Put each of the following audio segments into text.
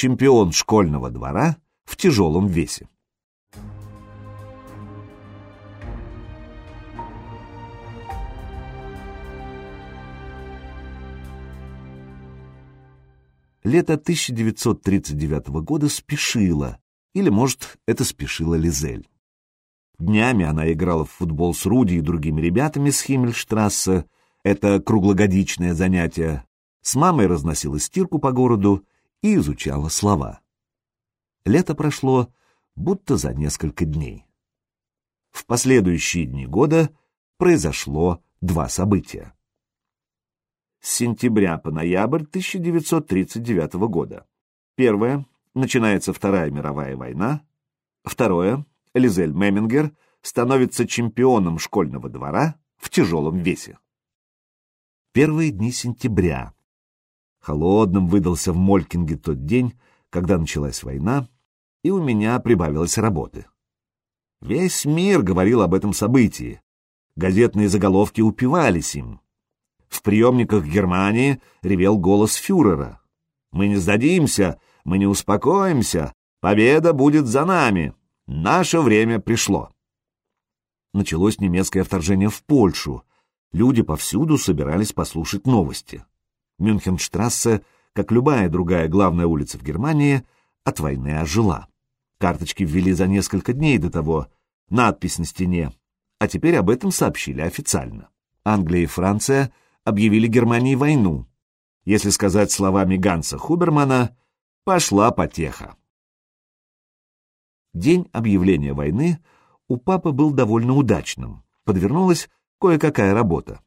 чемпион школьного двора в тяжелом весе. Лето 1939 года спешило, или, может, это спешила Лизель. Днями она играла в футбол с Руди и другими ребятами с Химмельштрассе, это круглогодичное занятие, с мамой разносила стирку по городу и изучала слова. Лето прошло будто за несколько дней. В последующие дни года произошло два события с сентября по ноябрь 1939 года. Первое. Начинается Вторая мировая война. Второе. Лизель Мемингер становится чемпионом школьного двора в тяжелом весе. Первые дни сентября. Холодным выдался в Молькинге тот день, когда началась война, и у меня прибавилось работы. Весь мир говорил об этом событии. Газетные заголовки упивались им. В приемниках Германии ревел голос фюрера. «Мы не сдадимся, мы не успокоимся, победа будет за нами, наше время пришло». Началось немецкое вторжение в Польшу. Люди повсюду собирались послушать новости. Мюнхенштрассе, как любая другая главная улица в Германии, от войны ожила. Карточки ввели за несколько дней до того, надпись на стене, а теперь об этом сообщили официально. Англия и Франция объявили Германии войну. Если сказать словами Ганса Хубермана, пошла потеха. День объявления войны у папы был довольно удачным. Подвернулась кое-какая работа.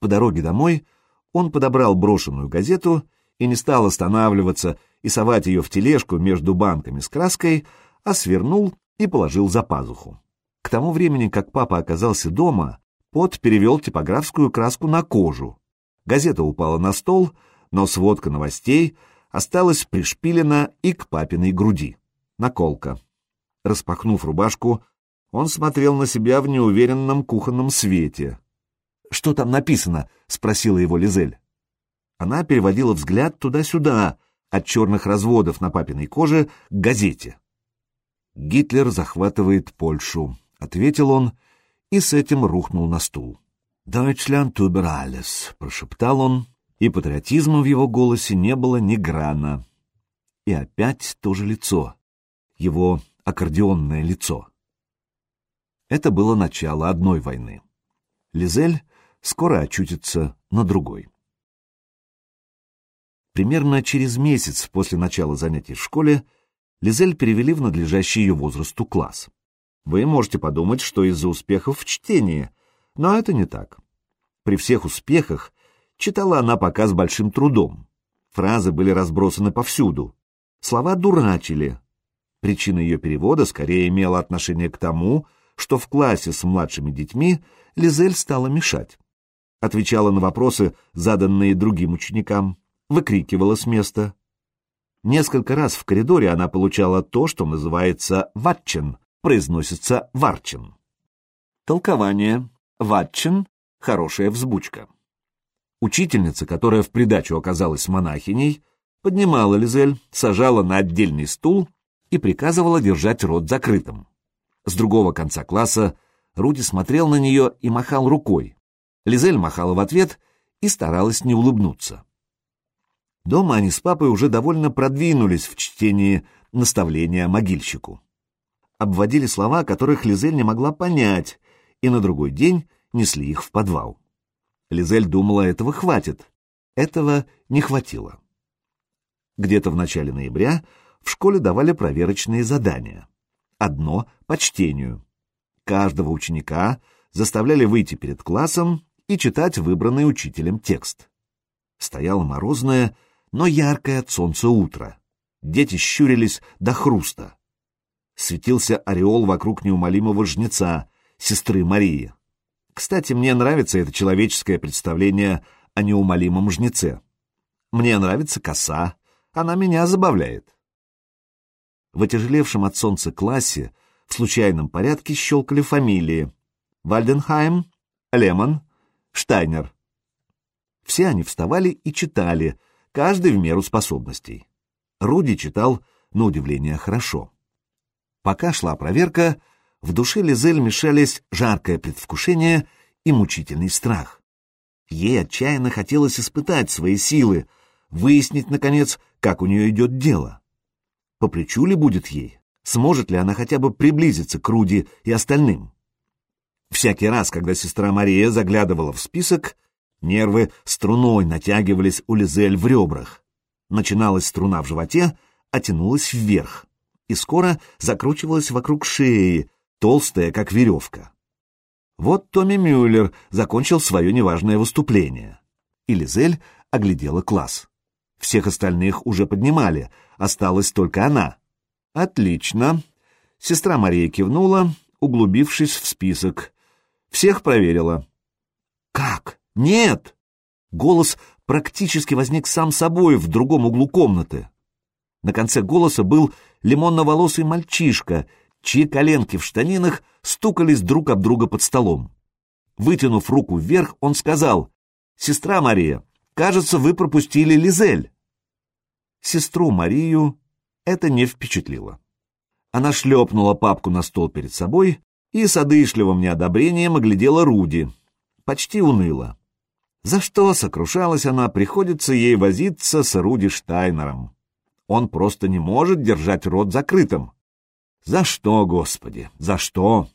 По дороге домой он подобрал брошенную газету и не стал останавливаться и совать ее в тележку между банками с краской, а свернул и положил за пазуху. К тому времени, как папа оказался дома, Пот перевел типографскую краску на кожу. Газета упала на стол, но сводка новостей осталась пришпилена и к папиной груди. Наколка. Распахнув рубашку, он смотрел на себя в неуверенном кухонном свете. «Что там написано?» — спросила его Лизель. Она переводила взгляд туда-сюда, от черных разводов на папиной коже к газете. «Гитлер захватывает Польшу», — ответил он и с этим рухнул на стул. «Deutschland über alles», — прошептал он, и патриотизма в его голосе не было ни грана. И опять то же лицо, его аккордеонное лицо. Это было начало одной войны. Лизель скоро очутится на другой. Примерно через месяц после начала занятий в школе Лизель перевели в надлежащий ее возрасту класс. Вы можете подумать, что из-за успехов в чтении, но это не так. При всех успехах читала она пока с большим трудом. Фразы были разбросаны повсюду. Слова дурачили. Причина ее перевода скорее имела отношение к тому, что в классе с младшими детьми Лизель стала мешать. Отвечала на вопросы, заданные другим ученикам, выкрикивала с места. Несколько раз в коридоре она получала то, что называется «ватчен», произносится Варчин. Толкование. Ватчин — хорошая взбучка. Учительница, которая в придачу оказалась монахиней, поднимала Лизель, сажала на отдельный стул и приказывала держать рот закрытым. С другого конца класса Руди смотрел на нее и махал рукой. Лизель махала в ответ и старалась не улыбнуться. Дома они с папой уже довольно продвинулись в чтении наставления могильщику обводили слова, которых Лизель не могла понять, и на другой день несли их в подвал. Лизель думала, этого хватит. Этого не хватило. Где-то в начале ноября в школе давали проверочные задания. Одно — по чтению. Каждого ученика заставляли выйти перед классом и читать выбранный учителем текст. Стояло морозное, но яркое от солнца утро. Дети щурились до хруста светился ореол вокруг неумолимого жнеца, сестры Марии. Кстати, мне нравится это человеческое представление о неумолимом жнеце. Мне нравится коса, она меня забавляет. В отяжелевшем от солнца классе в случайном порядке щелкали фамилии Вальденхайм, Лемон, Штайнер. Все они вставали и читали, каждый в меру способностей. Руди читал, на удивление, хорошо. Пока шла проверка, в душе Лизель мешались жаркое предвкушение и мучительный страх. Ей отчаянно хотелось испытать свои силы, выяснить, наконец, как у нее идет дело. По плечу ли будет ей? Сможет ли она хотя бы приблизиться к Руди и остальным? Всякий раз, когда сестра Мария заглядывала в список, нервы струной натягивались у Лизель в ребрах. Начиналась струна в животе, а тянулась вверх, и скоро закручивалась вокруг шеи, толстая, как веревка. Вот Томми Мюллер закончил свое неважное выступление. И Лизель оглядела класс. Всех остальных уже поднимали, осталась только она. Отлично. Сестра Мария кивнула, углубившись в список. Всех проверила. Как? Нет! Голос практически возник сам собой в другом углу комнаты. На конце голоса был лимонно-волосый мальчишка, чьи коленки в штанинах стукались друг об друга под столом. Вытянув руку вверх, он сказал, «Сестра Мария, кажется, вы пропустили Лизель». Сестру Марию это не впечатлило. Она шлепнула папку на стол перед собой и с одышливым неодобрением оглядела Руди. Почти уныло. За что, сокрушалась она, приходится ей возиться с Руди Штайнером. Он просто не может держать рот закрытым. За что, Господи, за что?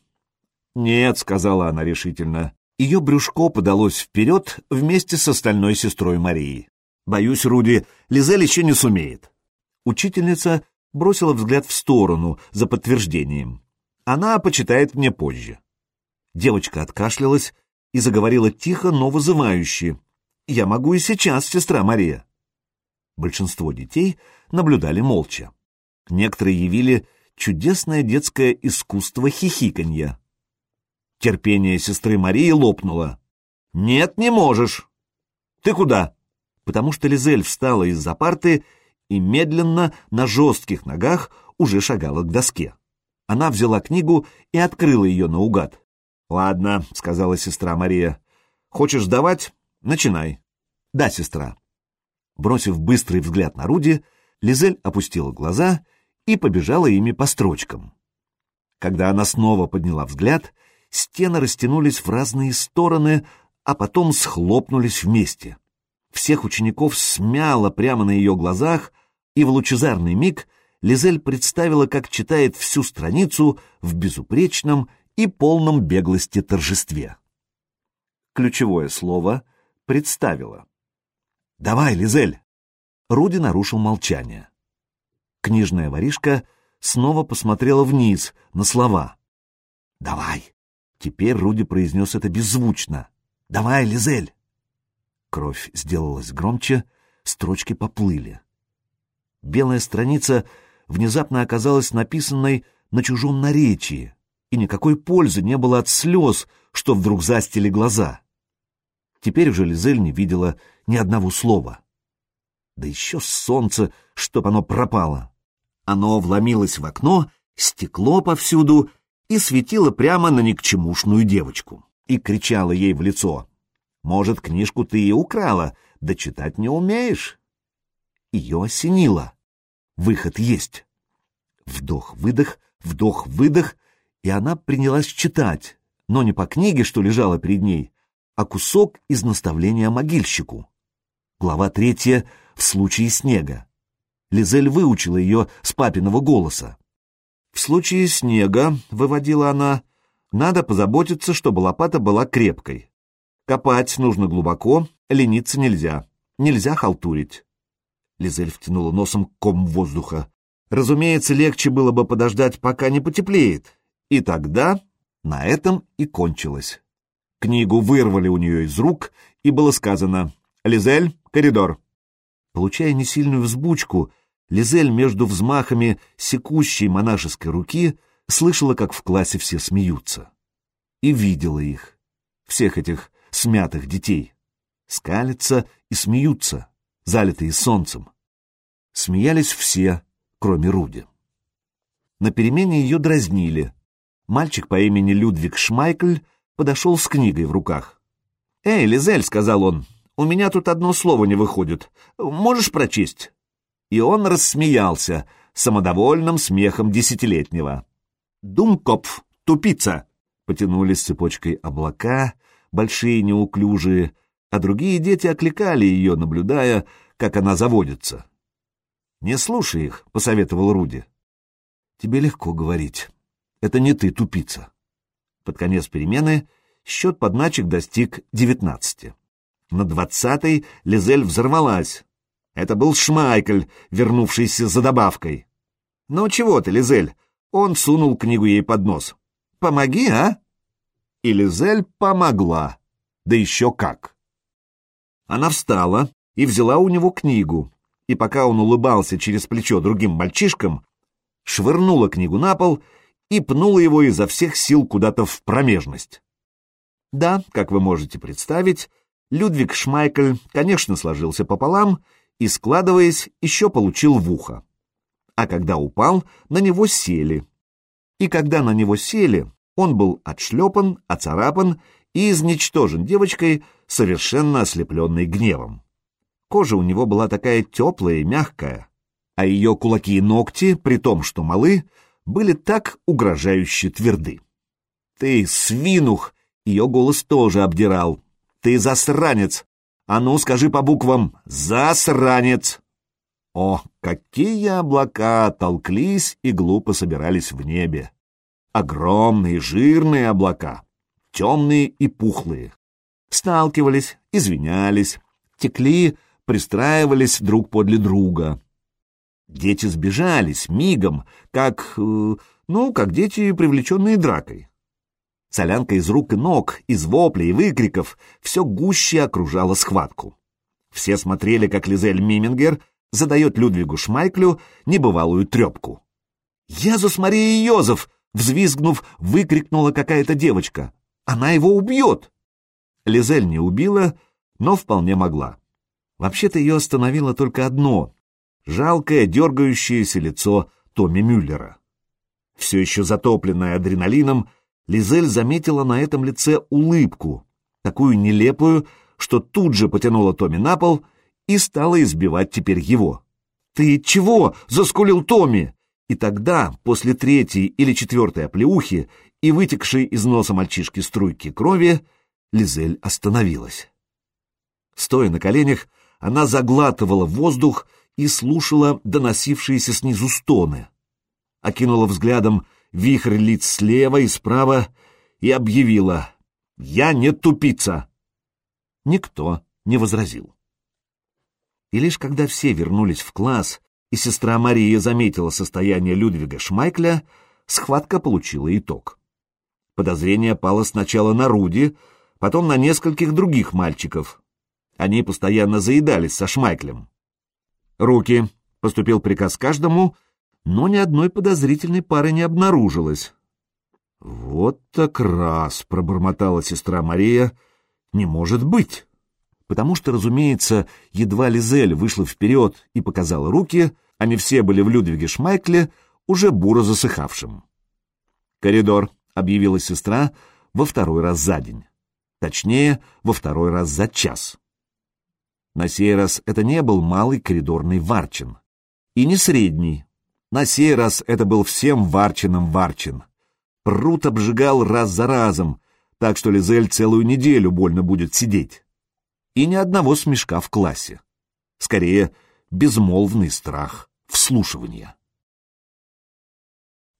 Нет, сказала она решительно. Ее брюшко подалось вперед вместе с остальной сестрой Марии. Боюсь, Руди, Лизель еще не сумеет. Учительница бросила взгляд в сторону за подтверждением. Она почитает мне позже. Девочка откашлялась и заговорила тихо, но вызывающе. «Я могу и сейчас, сестра Мария». Большинство детей наблюдали молча. Некоторые явили чудесное детское искусство хихиканья. Терпение сестры Марии лопнуло. «Нет, не можешь!» «Ты куда?» Потому что Лизель встала из-за парты и медленно, на жестких ногах, уже шагала к доске. Она взяла книгу и открыла ее наугад. «Ладно», — сказала сестра Мария. «Хочешь сдавать? Начинай». «Да, сестра». Бросив быстрый взгляд на Руди, Лизель опустила глаза и побежала ими по строчкам. Когда она снова подняла взгляд, стены растянулись в разные стороны, а потом схлопнулись вместе. Всех учеников смяло прямо на ее глазах, и в лучезарный миг Лизель представила, как читает всю страницу в безупречном и полном беглости торжестве. Ключевое слово «представила». «Давай, Лизель!» Руди нарушил молчание. Книжная воришка снова посмотрела вниз, на слова. «Давай!» Теперь Руди произнес это беззвучно. «Давай, Лизель!» Кровь сделалась громче, строчки поплыли. Белая страница внезапно оказалась написанной на чужом наречии, и никакой пользы не было от слез, что вдруг застили глаза. Теперь уже Лизель не видела ни одного слова. Да еще солнце, чтоб оно пропало. Оно вломилось в окно, стекло повсюду и светило прямо на никчемушную девочку. И кричало ей в лицо. «Может, книжку ты и украла, да читать не умеешь?» Ее осенило. Выход есть. Вдох-выдох, вдох-выдох, и она принялась читать, но не по книге, что лежала перед ней, а кусок из наставления могильщику. Глава третья «В случае снега». Лизель выучила ее с папиного голоса. «В случае снега», — выводила она, — «надо позаботиться, чтобы лопата была крепкой. Копать нужно глубоко, лениться нельзя, нельзя халтурить. Лизель втянула носом ком воздуха. Разумеется, легче было бы подождать, пока не потеплеет. И тогда на этом и кончилось. Книгу вырвали у нее из рук, и было сказано «Лизель, коридор». Получая несильную взбучку, Лизель между взмахами секущей монашеской руки слышала, как в классе все смеются. И видела их, всех этих смятых детей. Скалятся и смеются залитые солнцем. Смеялись все, кроме Руди. На перемене ее дразнили. Мальчик по имени Людвиг Шмайкль подошел с книгой в руках. «Эй, Лизель», — сказал он, — «у меня тут одно слово не выходит. Можешь прочесть?» И он рассмеялся самодовольным смехом десятилетнего. «Думкопф, тупица!» Потянулись цепочкой облака, большие неуклюжие, а другие дети окликали ее, наблюдая, как она заводится. «Не слушай их», — посоветовал Руди. «Тебе легко говорить. Это не ты, тупица». Под конец перемены счет подначек достиг девятнадцати. На двадцатой Лизель взорвалась. Это был Шмайкль, вернувшийся за добавкой. «Ну чего ты, Лизель?» Он сунул книгу ей под нос. «Помоги, а?» И Лизель помогла. Да еще как. Она встала и взяла у него книгу, и пока он улыбался через плечо другим мальчишкам, швырнула книгу на пол и пнула его изо всех сил куда-то в промежность. Да, как вы можете представить, Людвиг Шмайкль, конечно, сложился пополам и, складываясь, еще получил в ухо. А когда упал, на него сели. И когда на него сели, он был отшлепан, оцарапан и изничтожен девочкой, совершенно ослепленной гневом. Кожа у него была такая теплая и мягкая, а ее кулаки и ногти, при том, что малы, были так угрожающе тверды. «Ты свинух!» — ее голос тоже обдирал. «Ты засранец! А ну, скажи по буквам «засранец!» О, какие облака толклись и глупо собирались в небе! Огромные жирные облака, темные и пухлые. Сталкивались, извинялись, текли, пристраивались друг подле друга. Дети сбежались мигом, как, э, ну, как дети, привлеченные дракой. Солянка из рук и ног, из воплей и выкриков все гуще окружала схватку. Все смотрели, как Лизель Мимингер задает Людвигу Шмайклю небывалую трепку. «Езус Мария Йозеф!» — взвизгнув, выкрикнула какая-то девочка. «Она его убьет!» Лизель не убила, но вполне могла. Вообще-то ее остановило только одно — жалкое, дергающееся лицо Томми Мюллера. Все еще затопленная адреналином, Лизель заметила на этом лице улыбку, такую нелепую, что тут же потянула Томми на пол и стала избивать теперь его. «Ты чего?» — заскулил Томми. И тогда, после третьей или четвертой оплеухи и вытекшей из носа мальчишки струйки крови, Лизель остановилась. Стоя на коленях, она заглатывала воздух и слушала доносившиеся снизу стоны. Окинула взглядом вихрь лиц слева и справа и объявила «Я не тупица!» Никто не возразил. И лишь когда все вернулись в класс, и сестра Мария заметила состояние Людвига Шмайкля, схватка получила итог. Подозрение пало сначала на Руди, потом на нескольких других мальчиков. Они постоянно заедались со Шмайклем. «Руки!» — поступил приказ каждому — но ни одной подозрительной пары не обнаружилось. «Вот так раз!» — пробормотала сестра Мария. «Не может быть!» Потому что, разумеется, едва Лизель вышла вперед и показала руки, они все были в Людвиге Шмайкле, уже буро засыхавшим. «Коридор», — объявила сестра во второй раз за день. Точнее, во второй раз за час. На сей раз это не был малый коридорный Варчин. И не средний, на сей раз это был всем Варчином Варчин. Прут обжигал раз за разом, так что Лизель целую неделю больно будет сидеть. И ни одного смешка в классе. Скорее, безмолвный страх вслушивания.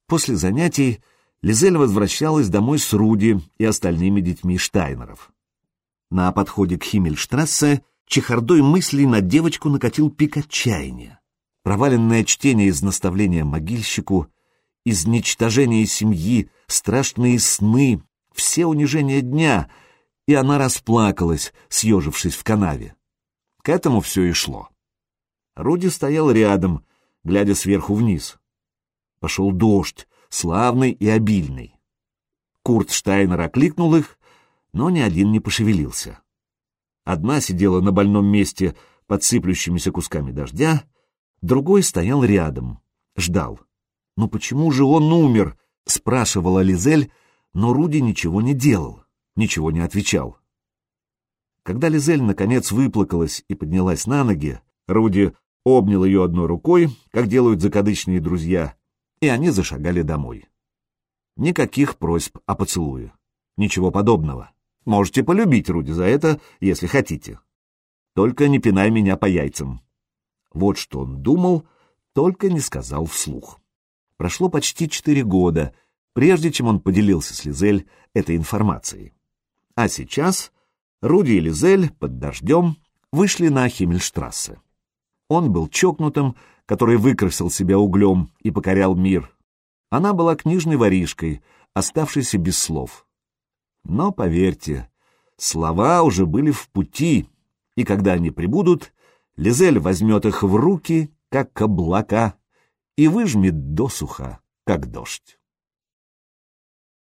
После занятий Лизель возвращалась домой с Руди и остальными детьми Штайнеров. На подходе к Химмельштрассе чехардой мыслей на девочку накатил пик отчаяния проваленное чтение из наставления могильщику, изничтожение семьи, страшные сны, все унижения дня, и она расплакалась, съежившись в канаве. К этому все и шло. Руди стоял рядом, глядя сверху вниз. Пошел дождь, славный и обильный. Курт Штайнер окликнул их, но ни один не пошевелился. Одна сидела на больном месте под сыплющимися кусками дождя, Другой стоял рядом, ждал. «Ну почему же он умер?» — спрашивала Лизель, но Руди ничего не делал, ничего не отвечал. Когда Лизель наконец выплакалась и поднялась на ноги, Руди обнял ее одной рукой, как делают закадычные друзья, и они зашагали домой. Никаких просьб о поцелуе. Ничего подобного. Можете полюбить Руди за это, если хотите. Только не пинай меня по яйцам. Вот что он думал, только не сказал вслух. Прошло почти четыре года, прежде чем он поделился с Лизель этой информацией. А сейчас Руди и Лизель под дождем вышли на Химмельштрассе. Он был чокнутым, который выкрасил себя углем и покорял мир. Она была книжной воришкой, оставшейся без слов. Но, поверьте, слова уже были в пути, и когда они прибудут, Лизель возьмет их в руки, как облака, и выжмет досуха, как дождь.